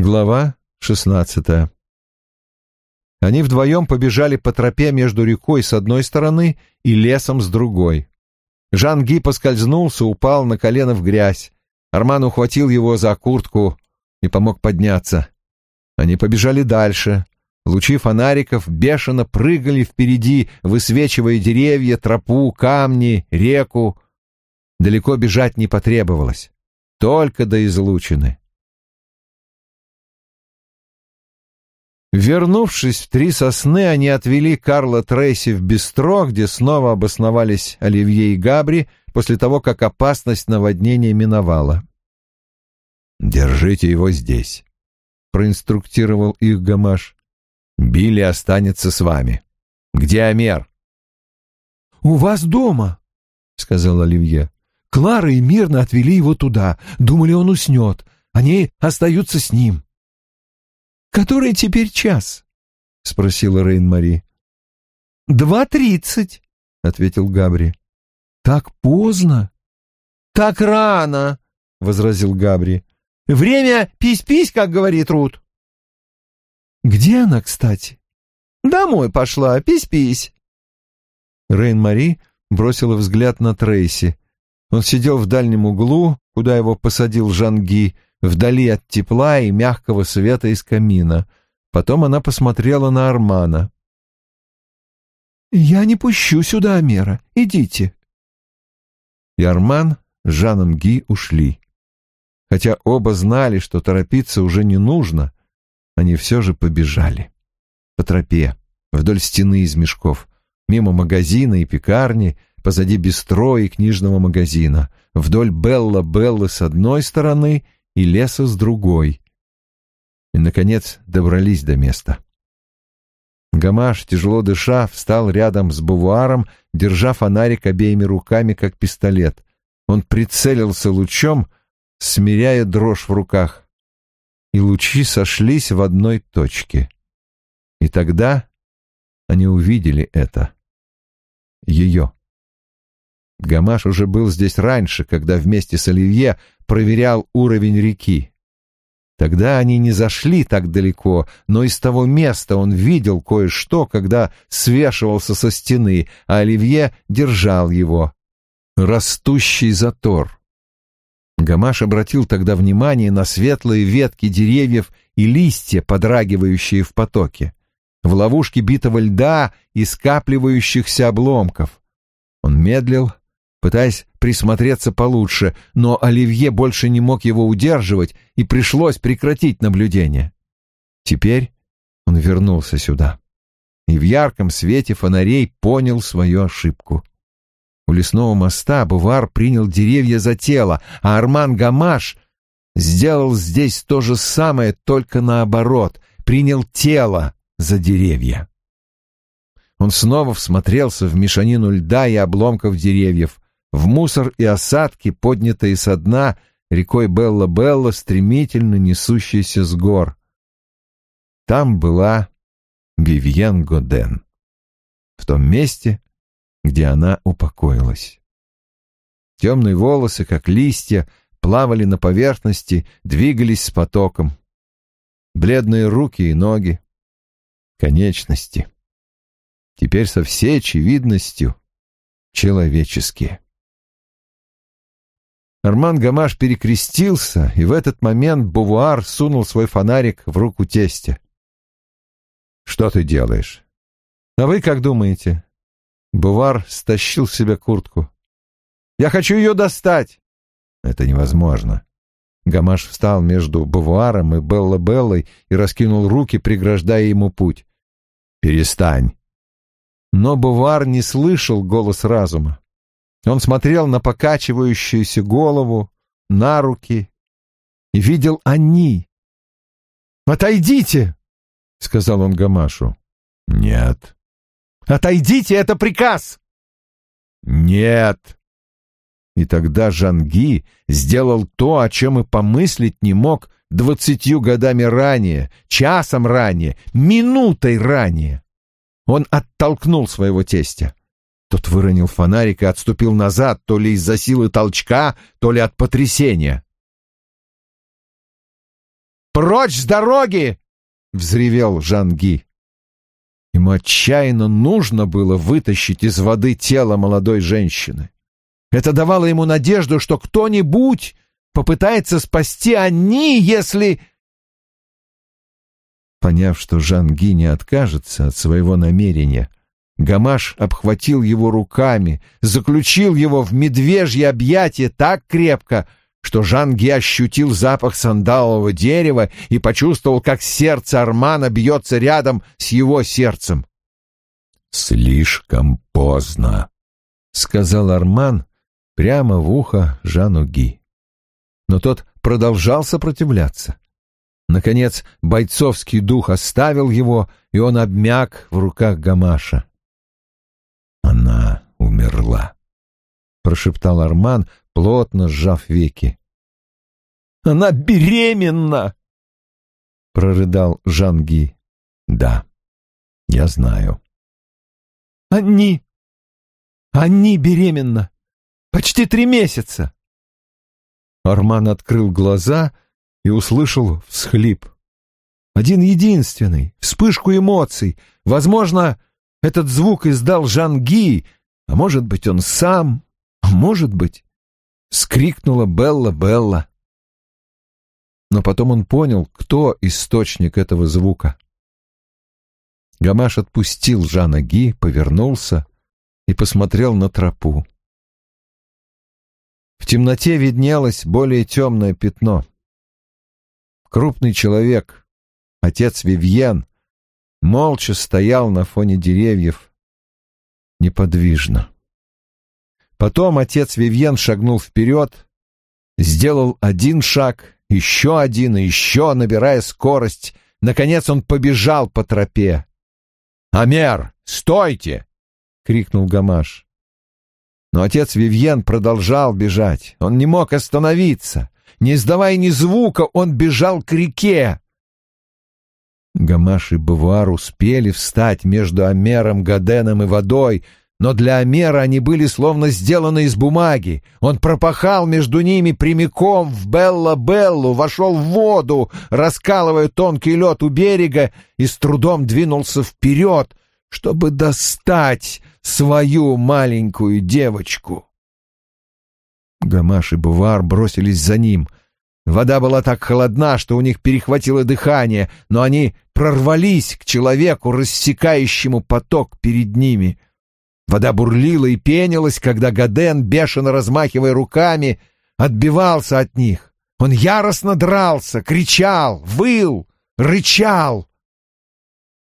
Глава шестнадцатая Они вдвоем побежали по тропе между рекой с одной стороны и лесом с другой. Жан-Ги поскользнулся, упал на колено в грязь. Арман ухватил его за куртку и помог подняться. Они побежали дальше. Лучи фонариков бешено прыгали впереди, высвечивая деревья, тропу, камни, реку. Далеко бежать не потребовалось. Только до излучины. Вернувшись в Три Сосны, они отвели Карла Трейси в бистро, где снова обосновались Оливье и Габри после того, как опасность наводнения миновала. «Держите его здесь», — проинструктировал их Гамаш. «Билли останется с вами. Где Амер?» «У вас дома», — сказал Оливье. «Клара и мирно отвели его туда. Думали, он уснет. Они остаются с ним». «Который теперь час?» — спросила Рейн-Мари. «Два тридцать», — ответил Габри. «Так поздно?» «Так рано», — возразил Габри. «Время пись-пись, как говорит Рут». «Где она, кстати?» «Домой пошла, пись-пись». Рейн-Мари бросила взгляд на Трейси. Он сидел в дальнем углу, куда его посадил Жанги, вдали от тепла и мягкого света из камина. Потом она посмотрела на Армана. «Я не пущу сюда Амера. Идите». И Арман с Жаном Ги ушли. Хотя оба знали, что торопиться уже не нужно, они все же побежали. По тропе, вдоль стены из мешков, мимо магазина и пекарни, позади бистро и книжного магазина, вдоль Белла-Беллы с одной стороны — и леса с другой. И, наконец, добрались до места. Гамаш, тяжело дыша, встал рядом с бувуаром, держа фонарик обеими руками, как пистолет. Он прицелился лучом, смиряя дрожь в руках. И лучи сошлись в одной точке. И тогда они увидели это. Ее. Гамаш уже был здесь раньше, когда вместе с Оливье проверял уровень реки. Тогда они не зашли так далеко, но из того места он видел кое-что, когда свешивался со стены, а Оливье держал его. Растущий затор. Гамаш обратил тогда внимание на светлые ветки деревьев и листья, подрагивающие в потоке, в ловушке битого льда и скапливающихся обломков. Он медлил, пытаясь присмотреться получше, но Оливье больше не мог его удерживать, и пришлось прекратить наблюдение. Теперь он вернулся сюда и в ярком свете фонарей понял свою ошибку. У лесного моста Бувар принял деревья за тело, а Арман Гамаш сделал здесь то же самое, только наоборот, принял тело за деревья. Он снова всмотрелся в мешанину льда и обломков деревьев в мусор и осадки, поднятые со дна рекой Белла-Белла, стремительно несущейся с гор. Там была Вивьен Годен, в том месте, где она упокоилась. Темные волосы, как листья, плавали на поверхности, двигались с потоком. Бледные руки и ноги, конечности. Теперь со всей очевидностью человеческие. Арман Гамаш перекрестился, и в этот момент Бувуар сунул свой фонарик в руку тестя. «Что ты делаешь?» «А вы как думаете?» Бувар стащил с себя куртку. «Я хочу ее достать!» «Это невозможно». Гамаш встал между Бувуаром и Белла-Беллой и раскинул руки, преграждая ему путь. «Перестань!» Но Бувар не слышал голос разума. Он смотрел на покачивающуюся голову, на руки и видел они. «Отойдите!» — сказал он Гамашу. «Нет». «Отойдите, это приказ!» «Нет!» И тогда Жанги сделал то, о чем и помыслить не мог двадцатью годами ранее, часом ранее, минутой ранее. Он оттолкнул своего тестя. Тот выронил фонарик и отступил назад, то ли из-за силы толчка, то ли от потрясения. Прочь с дороги!» — взревел Жанги. Ему отчаянно нужно было вытащить из воды тело молодой женщины. Это давало ему надежду, что кто-нибудь попытается спасти они, если... Поняв, что Жанги не откажется от своего намерения, Гамаш обхватил его руками, заключил его в медвежье объятие так крепко, что Жанги ощутил запах сандалового дерева и почувствовал, как сердце Армана бьется рядом с его сердцем. «Слишком поздно», — сказал Арман прямо в ухо Жану Ги. Но тот продолжал сопротивляться. Наконец бойцовский дух оставил его, и он обмяк в руках Гамаша. «Она умерла», — прошептал Арман, плотно сжав веки. «Она беременна!» — прорыдал Жанги. «Да, я знаю». «Они... они беременна! Почти три месяца!» Арман открыл глаза и услышал всхлип. Один единственный, вспышку эмоций. Возможно, этот звук издал Жанги, а может быть, он сам, а может быть, скрикнула Белла-Белла. Но потом он понял, кто источник этого звука. Гамаш отпустил Жана Ги, повернулся и посмотрел на тропу. В темноте виднелось более темное пятно. Крупный человек, отец Вивьен, молча стоял на фоне деревьев, неподвижно. Потом отец Вивьен шагнул вперед, сделал один шаг, еще один и еще, набирая скорость. Наконец он побежал по тропе. «Амер, стойте!» — крикнул Гамаш. Но отец Вивьен продолжал бежать. Он не мог остановиться. Не издавая ни звука, он бежал к реке. Гамаш и Бавуар успели встать между Амером, Гаденом и водой, но для Амера они были словно сделаны из бумаги. Он пропахал между ними прямиком в Белла-Беллу, вошел в воду, раскалывая тонкий лед у берега, и с трудом двинулся вперед, чтобы достать свою маленькую девочку. Гамаш и Бувар бросились за ним. Вода была так холодна, что у них перехватило дыхание, но они прорвались к человеку, рассекающему поток перед ними. Вода бурлила и пенилась, когда Гаден, бешено размахивая руками, отбивался от них. Он яростно дрался, кричал, выл, рычал,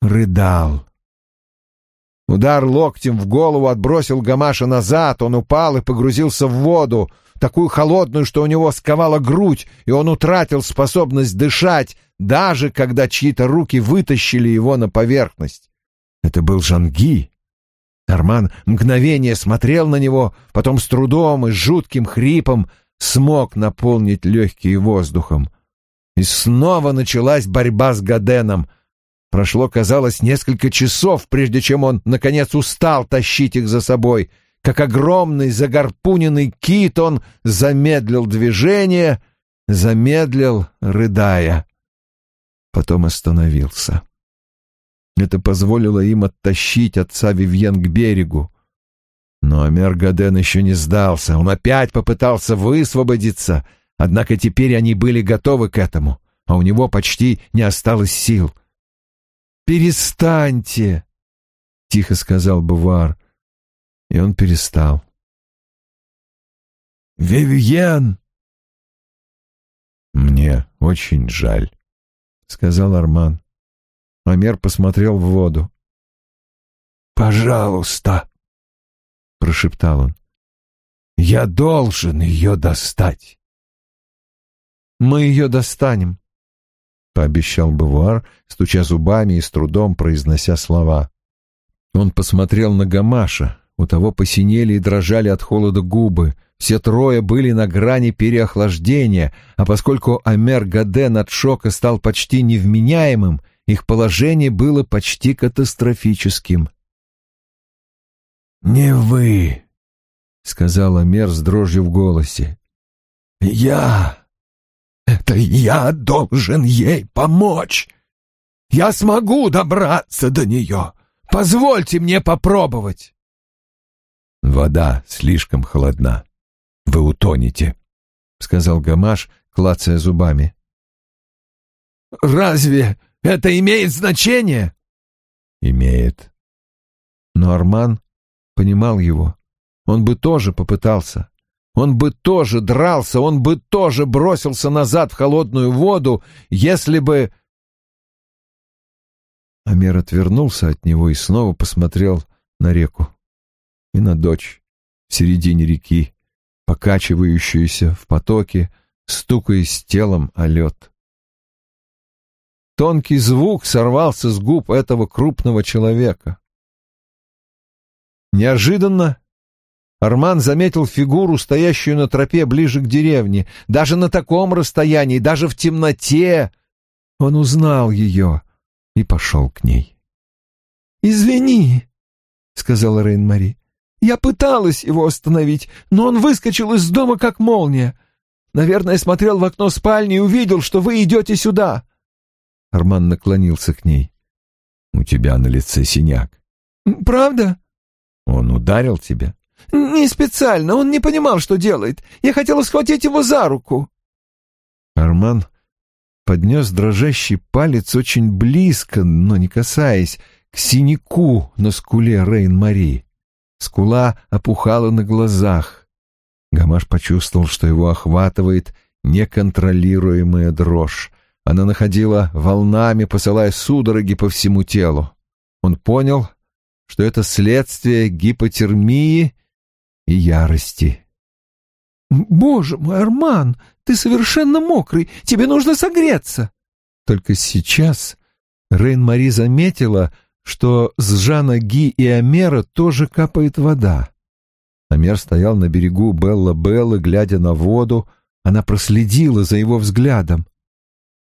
рыдал. Удар локтем в голову отбросил Гамаша назад, он упал и погрузился в воду, такую холодную, что у него сковала грудь, и он утратил способность дышать, даже когда чьи-то руки вытащили его на поверхность. Это был Жанги. Арман мгновение смотрел на него, потом с трудом и жутким хрипом смог наполнить легкие воздухом. И снова началась борьба с Гаденом — Прошло, казалось, несколько часов, прежде чем он, наконец, устал тащить их за собой. Как огромный загорпуненный кит он замедлил движение, замедлил, рыдая. Потом остановился. Это позволило им оттащить отца Вивьен к берегу. Но Амер Гаден еще не сдался. Он опять попытался высвободиться, однако теперь они были готовы к этому, а у него почти не осталось сил. «Перестаньте!» — тихо сказал Бувар. И он перестал. «Вивьен!» «Мне очень жаль», — сказал Арман. Амер посмотрел в воду. «Пожалуйста!» — прошептал он. «Я должен ее достать!» «Мы ее достанем», — пообещал Бавуар, стуча зубами и с трудом произнося слова. Он посмотрел на Гамаша. У того посинели и дрожали от холода губы. Все трое были на грани переохлаждения, а поскольку Амер Гаден от шока стал почти невменяемым, их положение было почти катастрофическим. «Не вы», — сказал Амер с дрожью в голосе. «Я! Это я должен ей помочь. Я смогу добраться до нее. Позвольте мне попробовать. Вода слишком холодна. Вы утонете, — сказал Гамаш, клацая зубами. «Разве это имеет значение?» «Имеет». Но Арман понимал его. Он бы тоже попытался. Он бы тоже дрался, он бы тоже бросился назад в холодную воду, если бы... Амер отвернулся от него и снова посмотрел на реку и на дочь в середине реки, покачивающуюся в потоке, стукаясь телом о лед. Тонкий звук сорвался с губ этого крупного человека. Неожиданно Арман заметил фигуру, стоящую на тропе ближе к деревне. Даже на таком расстоянии, даже в темноте он узнал ее и пошел к ней. «Извини», — сказала Рейн-Мари. «Я пыталась его остановить, но он выскочил из дома, как молния. Наверное, смотрел в окно спальни и увидел, что вы идете сюда». Арман наклонился к ней. «У тебя на лице синяк». «Правда?» «Он ударил тебя?» «Не специально, он не понимал, что делает. Я хотела схватить его за руку». Арман поднес дрожащий палец очень близко, но не касаясь, к синяку на скуле Рейн-Мари. Скула опухала на глазах. Гамаш почувствовал, что его охватывает неконтролируемая дрожь. Она находила волнами, посылая судороги по всему телу. Он понял, что это следствие гипотермии и ярости. «Боже мой, Арман, ты совершенно мокрый, тебе нужно согреться!» Только сейчас Рейн-Мари заметила, что с Жана Ги и Амера тоже капает вода. Амер стоял на берегу Белла-Беллы, глядя на воду. Она проследила за его взглядом.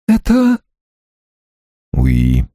«Это...» «Уи»,